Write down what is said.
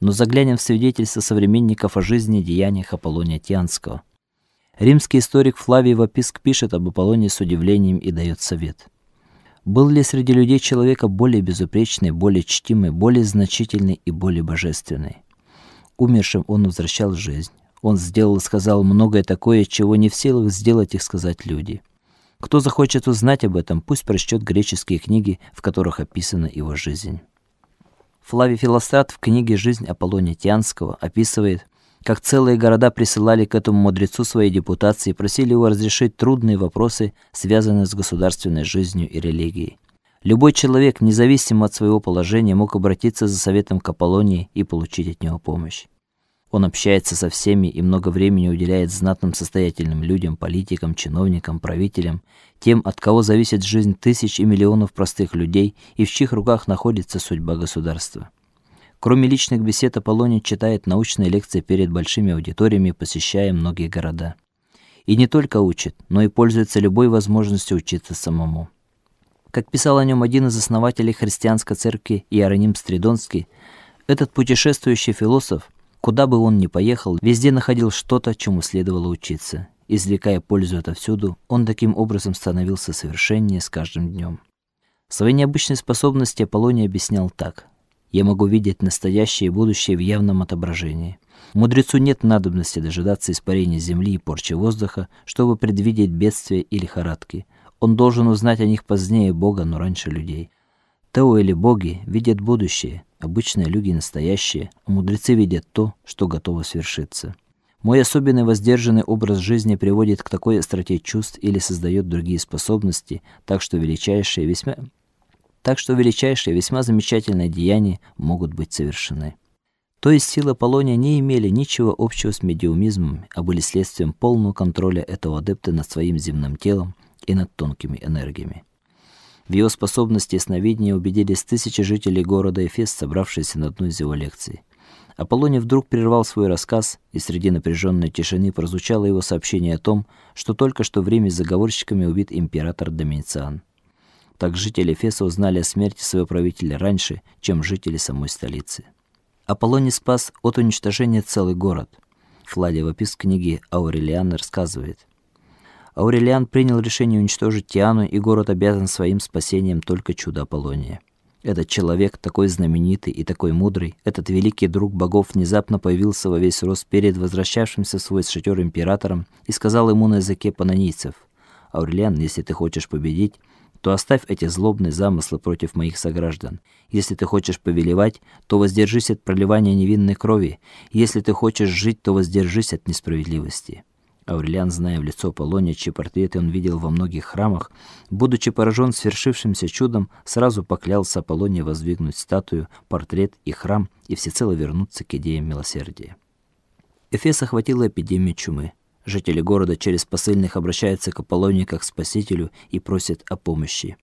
но заглянем в свидетельства современников о жизни и деяниях Аполлония Тианского. Римский историк Флавий Ваписк пишет об Аполлонии с удивлением и дает совет. Был ли среди людей человека более безупречный, более чтимый, более значительный и более божественный? Умершим он возвращал жизнь. Он сделал и сказал многое такое, чего не в силах сделать и сказать люди. Кто захочет узнать об этом, пусть прочтет греческие книги, в которых описана его жизнь. Флавий Филострат в книге Жизнь Аполлония Тианского описывает, как целые города присылали к этому мудрецу свои депутации и просили его разрешить трудные вопросы, связанные с государственной жизнью и религией. Любой человек, независимо от своего положения, мог обратиться за советом к Аполлонии и получить от него помощь. Он общается со всеми и много времени уделяет знатным состоятельным людям, политикам, чиновникам, правителям, тем, от кого зависит жизнь тысяч и миллионов простых людей и в чьих руках находится судьба государства. Кроме личных бесед, Аполлоний читает научные лекции перед большими аудиториями, посещая многие города. И не только учит, но и пользуется любой возможностью учиться самому. Как писал о нем один из основателей христианской церкви Иероним Стридонский, этот путешествующий философ Куда бы он ни поехал, везде находил что-то, чему следовало учиться. Извлекая пользу отовсюду, он таким образом становился совершеннее с каждым днем. Свои необычные способности Аполлоний объяснял так: я могу видеть настоящее и будущее в явном отображении. Мудрецу нет надобности дожидаться испарения земли и порчи воздуха, чтобы предвидеть бедствия или лихорадки. Он должен узнать о них позднее Бога, но раньше людей. Тео или боги видят будущее, обычные люди настоящее, а мудрецы видят то, что готово свершиться. Мой особенный воздержанный образ жизни приводит к такой остроте чувств или создает другие способности, так что величайшие весьма так что величайшие весьма замечательные деяния могут быть совершены. То есть силы Аполлония не имели ничего общего с медиумизмом, а были следствием полного контроля этого адепта над своим земным телом и над тонкими энергиями. В его способности сновидения убедились тысячи жителей города Эфес, собравшиеся на одну из его лекций. Аполлоний вдруг прервал свой рассказ, и среди напряженной тишины прозвучало его сообщение о том, что только что в Риме заговорщиками убит император Домициан. Так жители Эфеса узнали о смерти своего правителя раньше, чем жители самой столицы. Аполлоний спас от уничтожения целый город. Фладий в опис книги Аурелиан рассказывает: Аурелиан принял решение уничтожить Тиану, и город обязан своим спасением только чуду Аполлония. Этот человек, такой знаменитый и такой мудрый, этот великий друг богов внезапно появился во весь рост перед возвращавшимся в свой шатер императором и сказал ему на языке панонийцев: "Аурелиан, если ты хочешь победить, то оставь эти злобные замыслы против моих сограждан. Если ты хочешь повелевать, то воздержись от проливания невинной крови. Если ты хочешь жить, то воздержись от несправедливости". Аурелиан, зная в лицо Аполлония, чьи портреты он видел во многих храмах, будучи поражен свершившимся чудом, сразу поклялся Аполлония воздвигнуть статую, портрет и храм и всецело вернуться к идеям милосердия. Эфес охватила эпидемия чумы. Жители города через посыльных обращаются к Аполлонию как к спасителю и просят о помощи.